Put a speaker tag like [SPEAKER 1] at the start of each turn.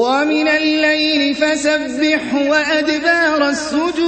[SPEAKER 1] ومن الليل فسبح وأدبار السجود.